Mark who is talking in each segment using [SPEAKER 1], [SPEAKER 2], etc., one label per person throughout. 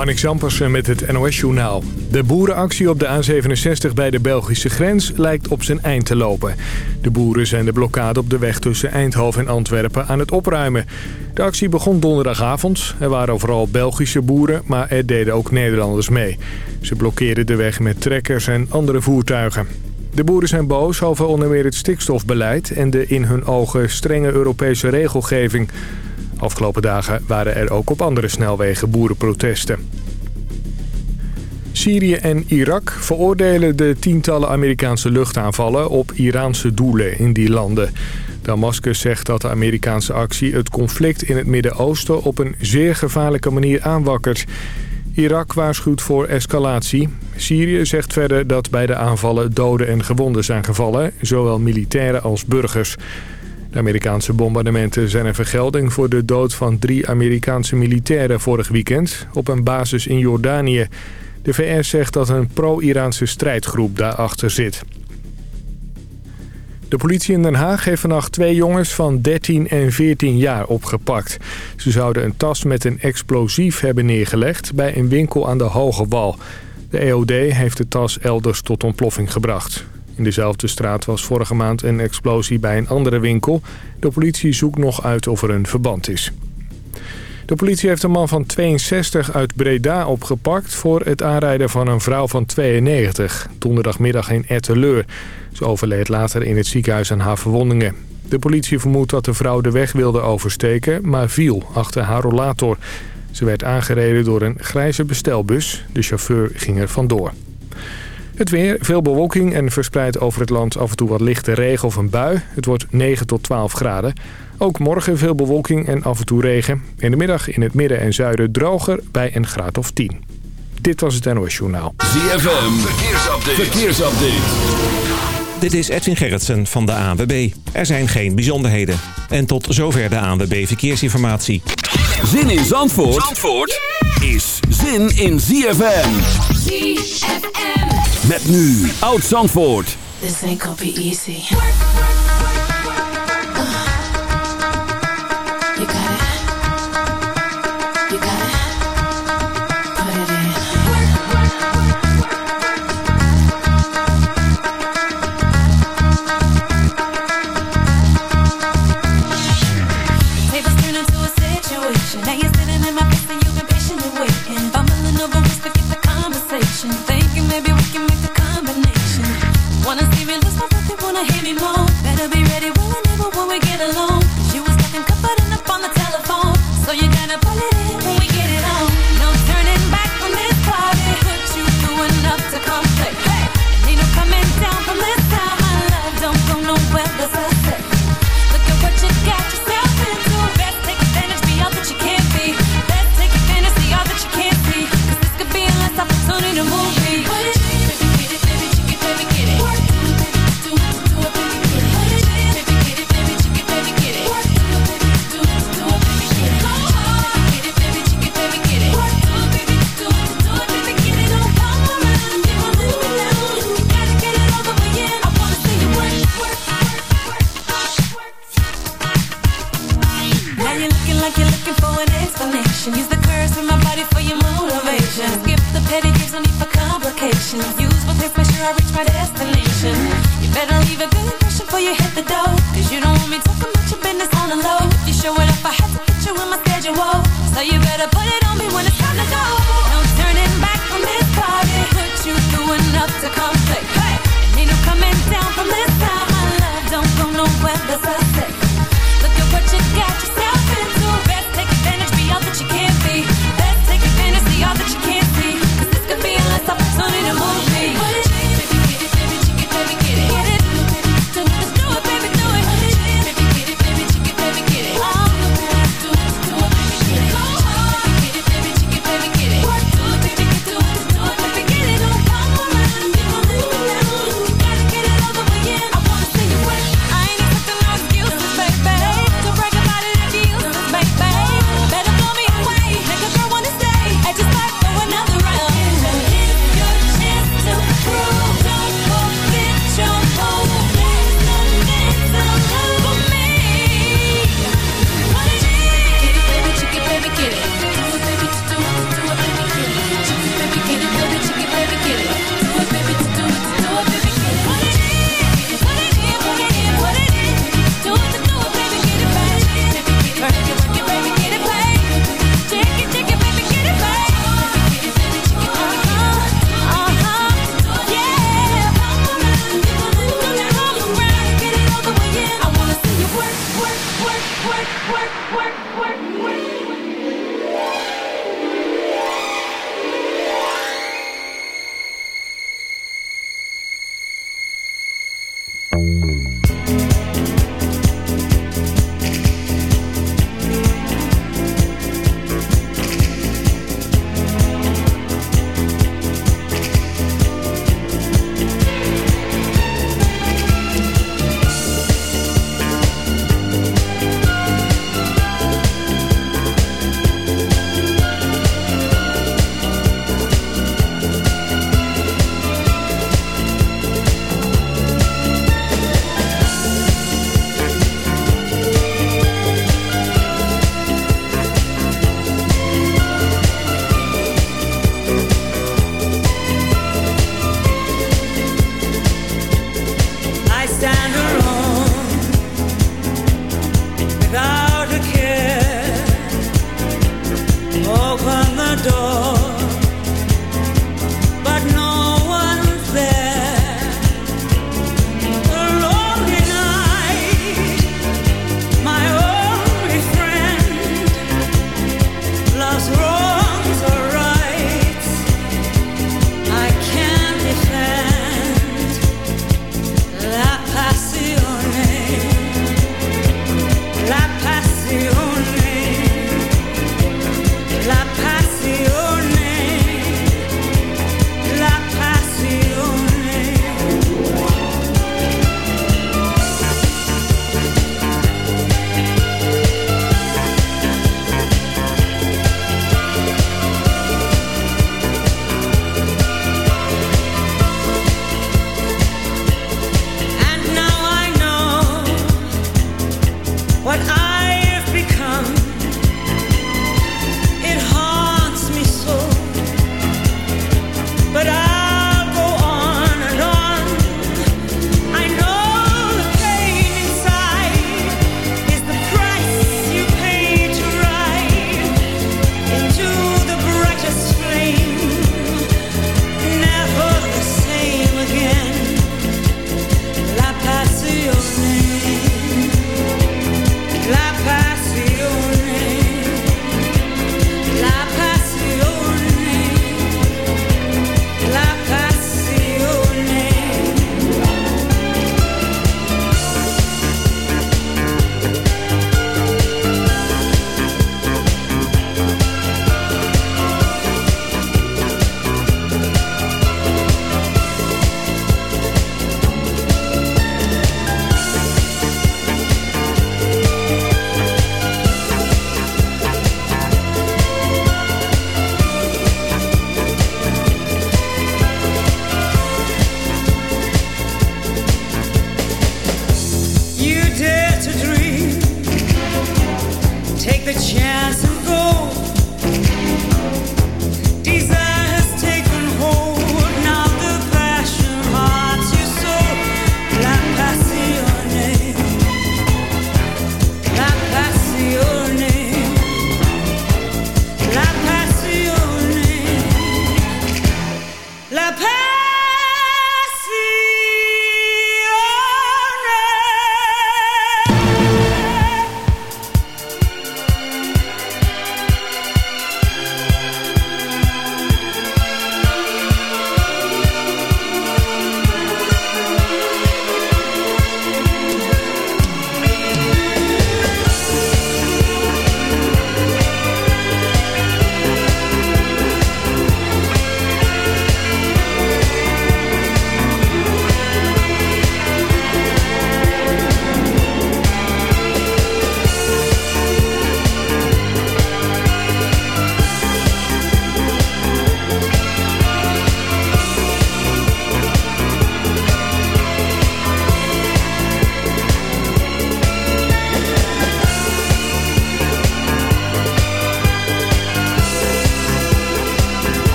[SPEAKER 1] Marnik Zampersen met het NOS-journaal. De boerenactie op de A67 bij de Belgische grens lijkt op zijn eind te lopen. De boeren zijn de blokkade op de weg tussen Eindhoven en Antwerpen aan het opruimen. De actie begon donderdagavond. Er waren vooral Belgische boeren, maar er deden ook Nederlanders mee. Ze blokkeerden de weg met trekkers en andere voertuigen. De boeren zijn boos over onder meer het stikstofbeleid... en de in hun ogen strenge Europese regelgeving... Afgelopen dagen waren er ook op andere snelwegen boerenprotesten. Syrië en Irak veroordelen de tientallen Amerikaanse luchtaanvallen op Iraanse doelen in die landen. Damascus zegt dat de Amerikaanse actie het conflict in het Midden-Oosten op een zeer gevaarlijke manier aanwakkert. Irak waarschuwt voor escalatie. Syrië zegt verder dat bij de aanvallen doden en gewonden zijn gevallen, zowel militairen als burgers. De Amerikaanse bombardementen zijn een vergelding voor de dood van drie Amerikaanse militairen vorig weekend op een basis in Jordanië. De VS zegt dat een pro-Iraanse strijdgroep daarachter zit. De politie in Den Haag heeft vannacht twee jongens van 13 en 14 jaar opgepakt. Ze zouden een tas met een explosief hebben neergelegd bij een winkel aan de Hoge Wal. De EOD heeft de tas elders tot ontploffing gebracht. In dezelfde straat was vorige maand een explosie bij een andere winkel. De politie zoekt nog uit of er een verband is. De politie heeft een man van 62 uit Breda opgepakt... voor het aanrijden van een vrouw van 92. Donderdagmiddag in Etteleur. Ze overleed later in het ziekenhuis aan haar verwondingen. De politie vermoedt dat de vrouw de weg wilde oversteken... maar viel achter haar rollator. Ze werd aangereden door een grijze bestelbus. De chauffeur ging er vandoor. Het weer, veel bewolking en verspreid over het land af en toe wat lichte regen of een bui. Het wordt 9 tot 12 graden. Ook morgen veel bewolking en af en toe regen. In de middag in het midden en zuiden droger bij een graad of 10. Dit was het NOS Journaal.
[SPEAKER 2] ZFM, verkeersupdate. verkeersupdate.
[SPEAKER 3] Dit is Edwin Gerritsen van de ANWB. Er zijn geen bijzonderheden. En tot zover de ANWB Verkeersinformatie.
[SPEAKER 2] Zin in Zandvoort, Zandvoort is zin in ZFM. ZFM. Met nu Oud Zandvoort.
[SPEAKER 4] This ain't gonna be easy.
[SPEAKER 5] first with my body for your motivation. Skip
[SPEAKER 6] the petty games, no
[SPEAKER 5] need for complications. Use what takes, make sure I reach my destination. You better leave a good impression before you hit the door, 'cause you don't want me talking about your business on the low. If you show it up, I have to put you in my schedule. So you better put it on me when
[SPEAKER 4] it's time to go. No turning back from this party. Put you through enough to conflict. Hey! Ain't no coming down from this time. My love don't go nowhere, that's a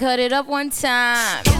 [SPEAKER 7] cut
[SPEAKER 5] it up one time.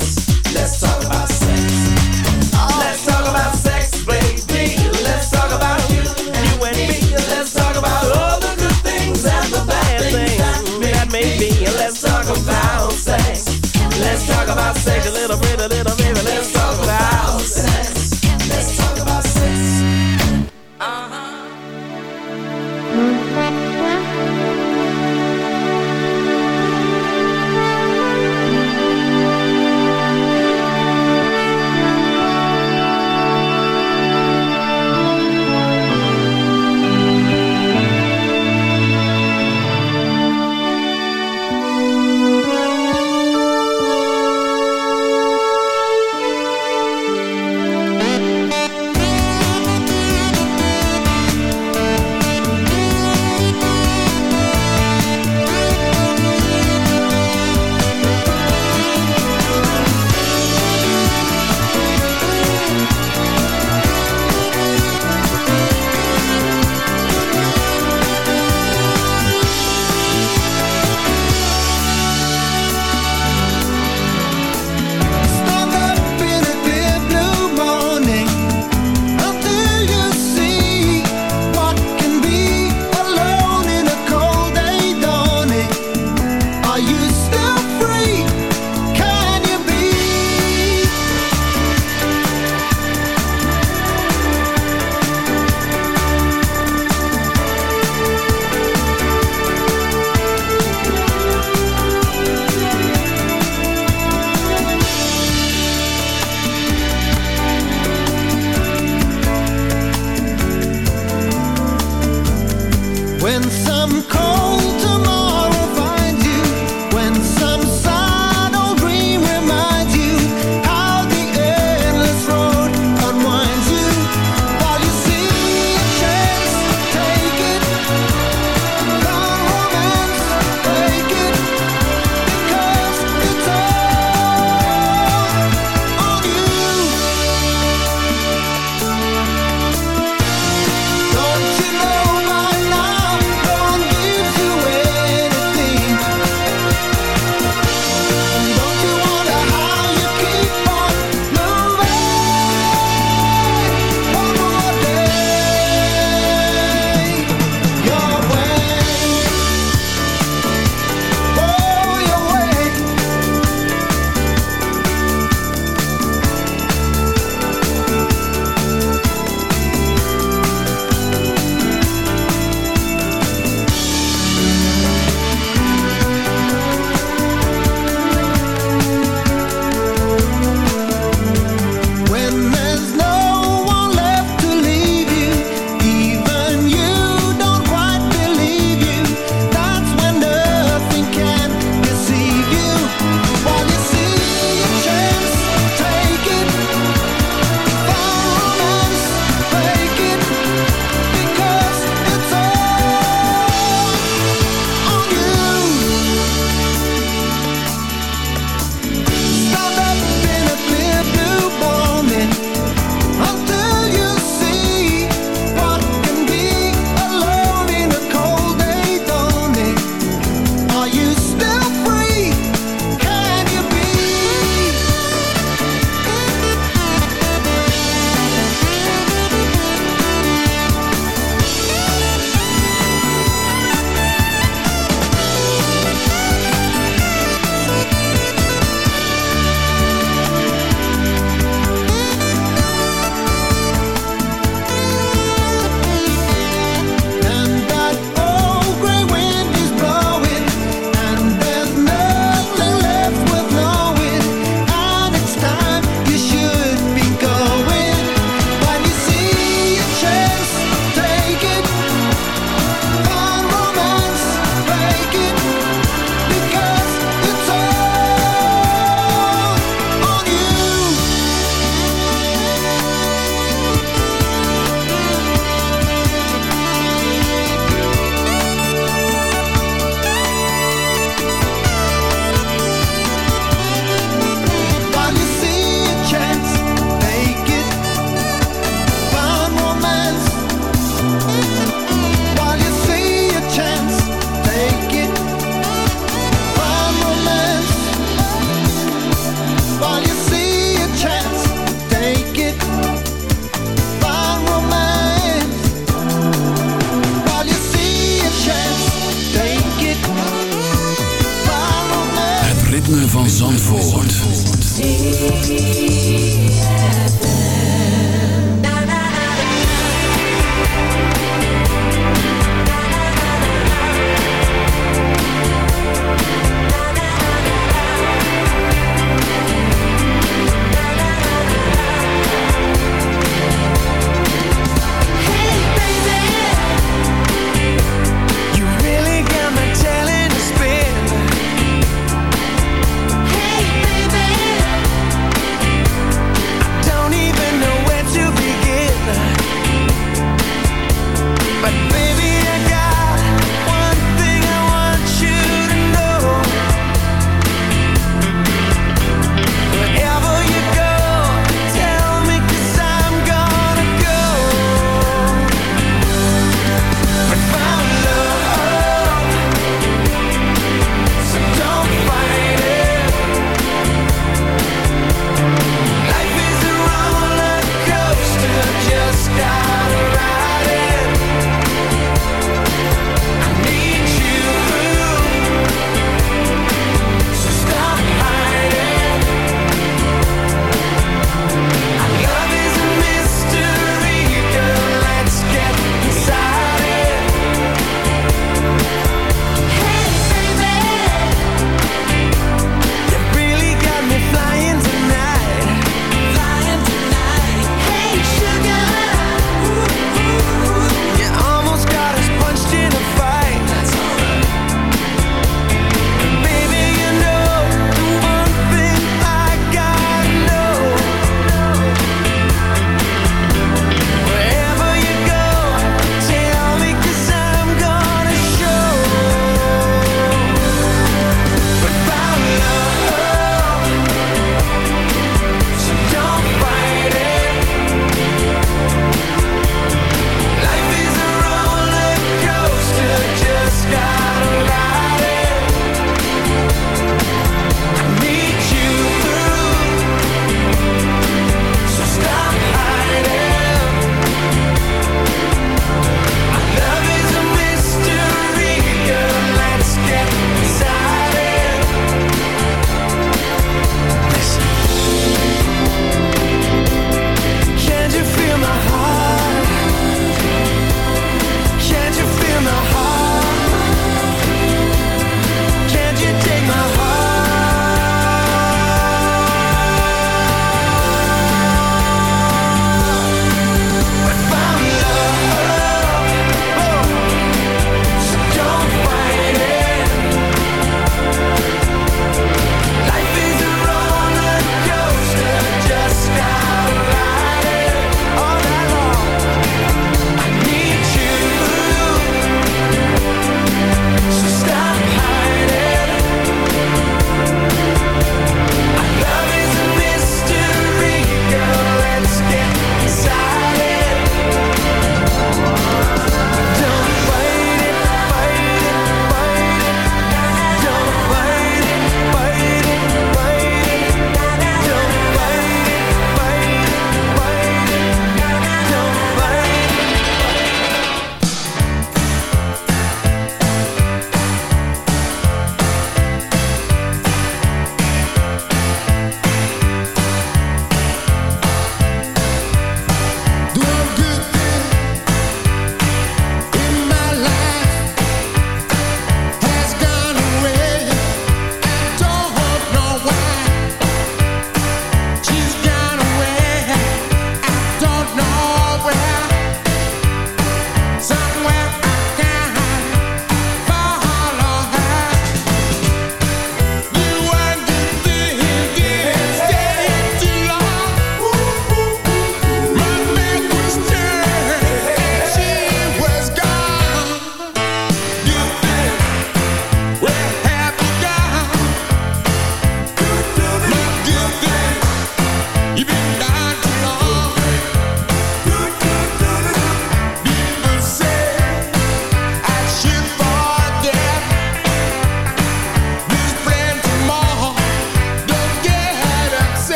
[SPEAKER 8] About sex a little bit, a little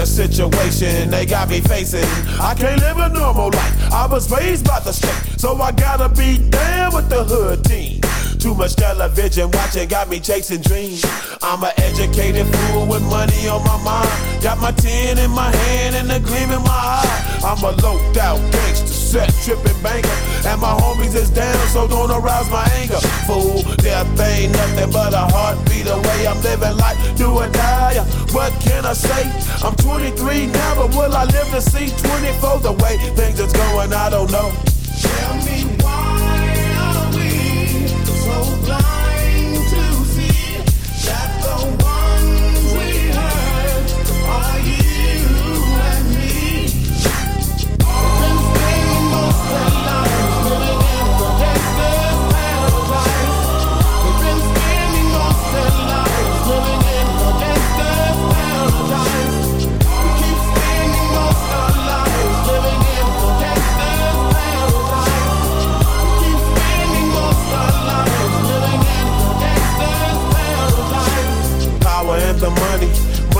[SPEAKER 9] the
[SPEAKER 10] situation they got me facing. I can't live a normal life. I was raised by the state, so I gotta be down with the hood team. Too much television watching got me chasing dreams. I'm an educated fool with money on my mind. Got my tin in my hand and a gleam in my eye. I'm a loped out gangster, set tripping banker. And my homies is down, so don't arouse my anger. Fool, death ain't nothing but a heartbeat away. I'm living life, do or die. What can I say? I'm 23 now, but will I live to see 24? The way things is going, I don't know.
[SPEAKER 9] Tell me why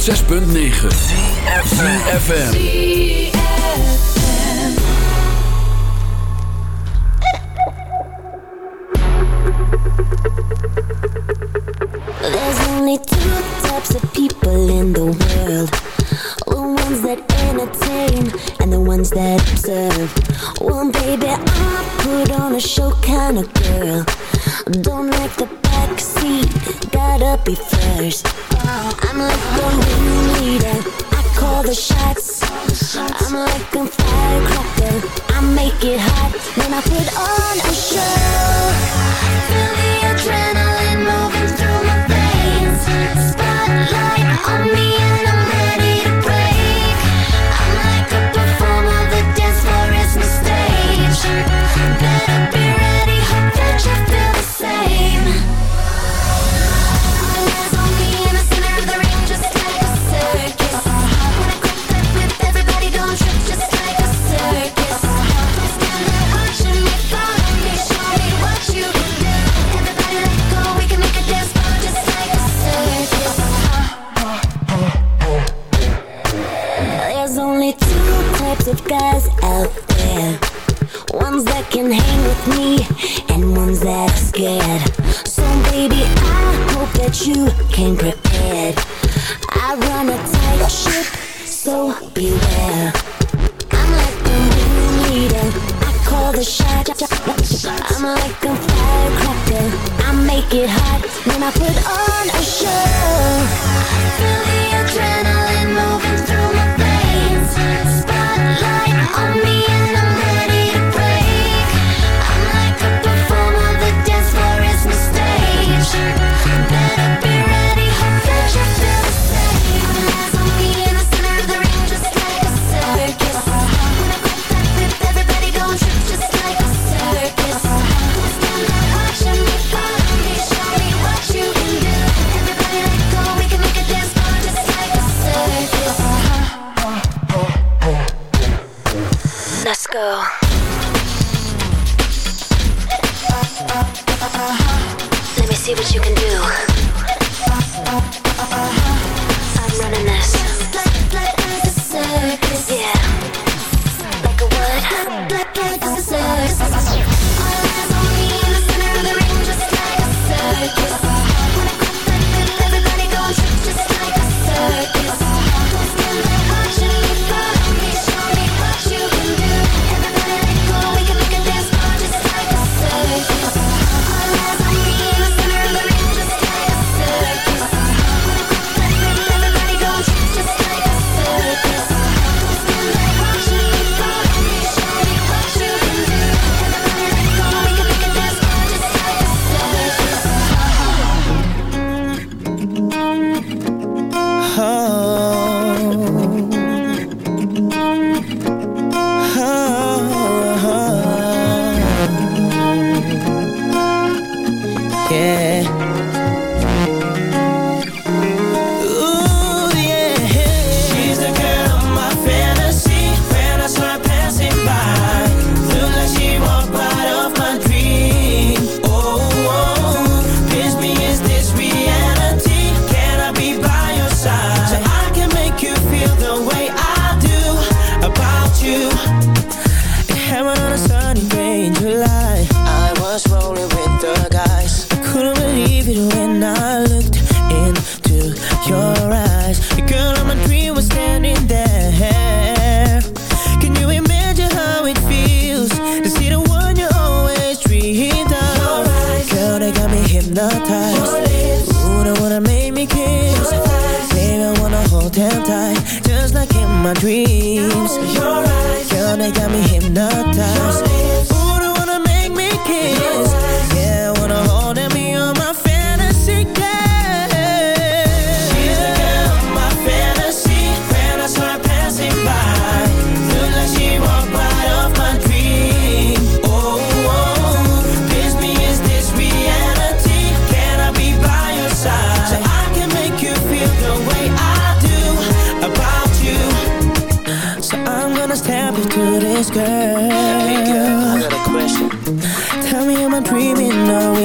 [SPEAKER 2] 106.9
[SPEAKER 11] can hang with me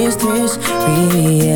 [SPEAKER 11] is this
[SPEAKER 6] reality?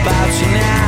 [SPEAKER 12] about you
[SPEAKER 13] now.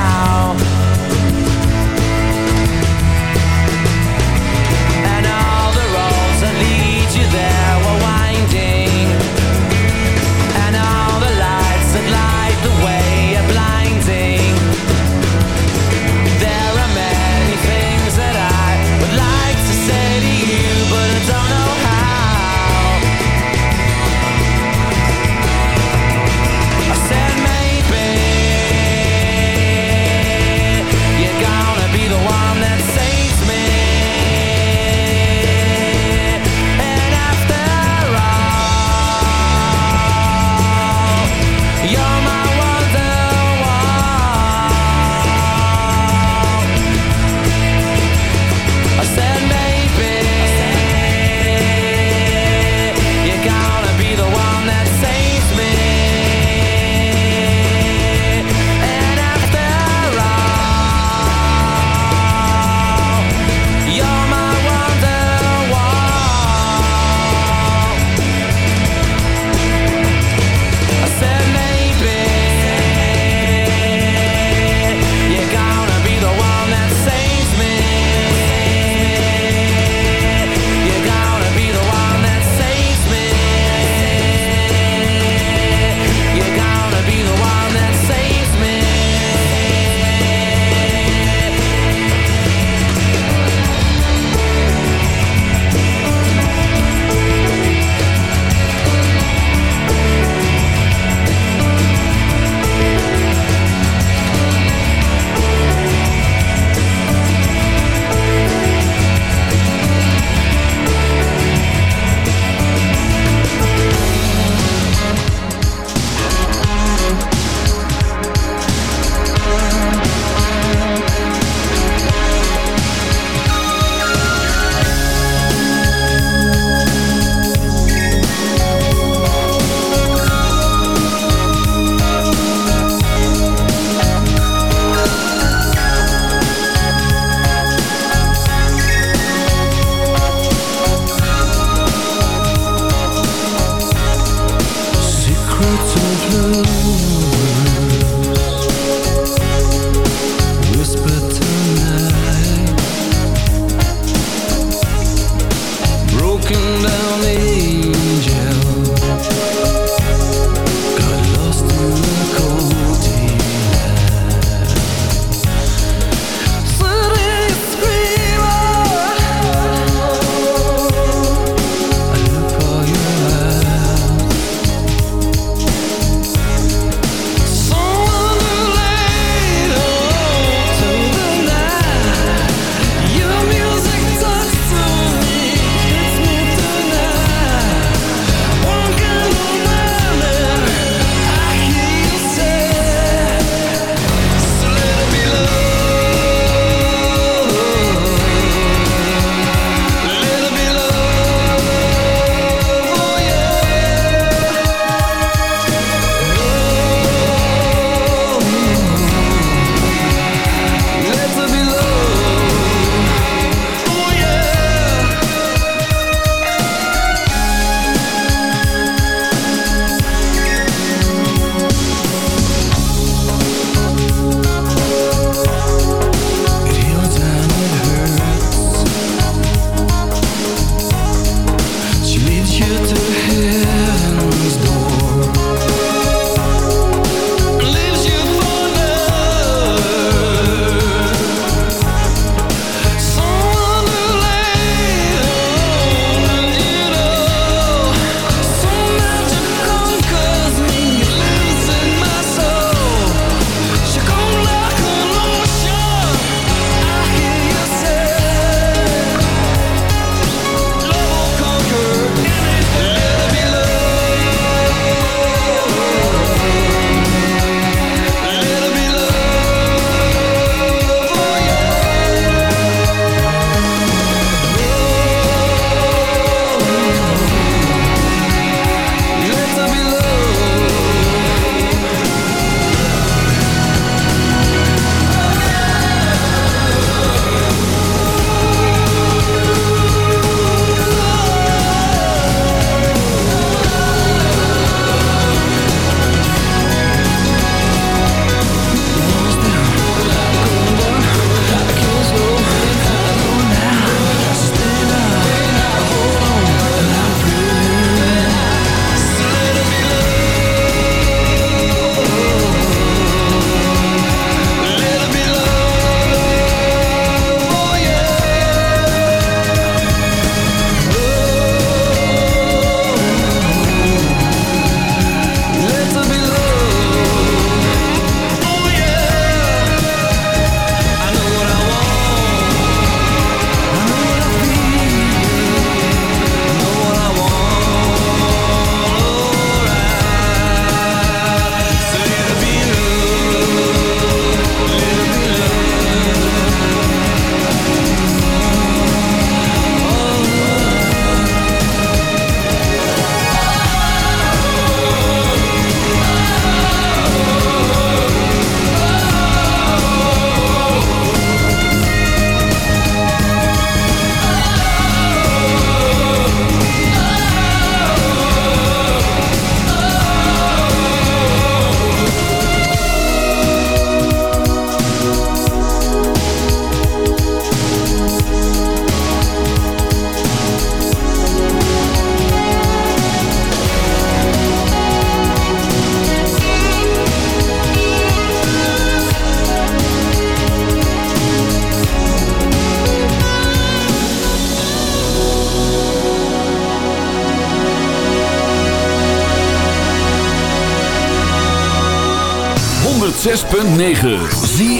[SPEAKER 13] 6.9. Zie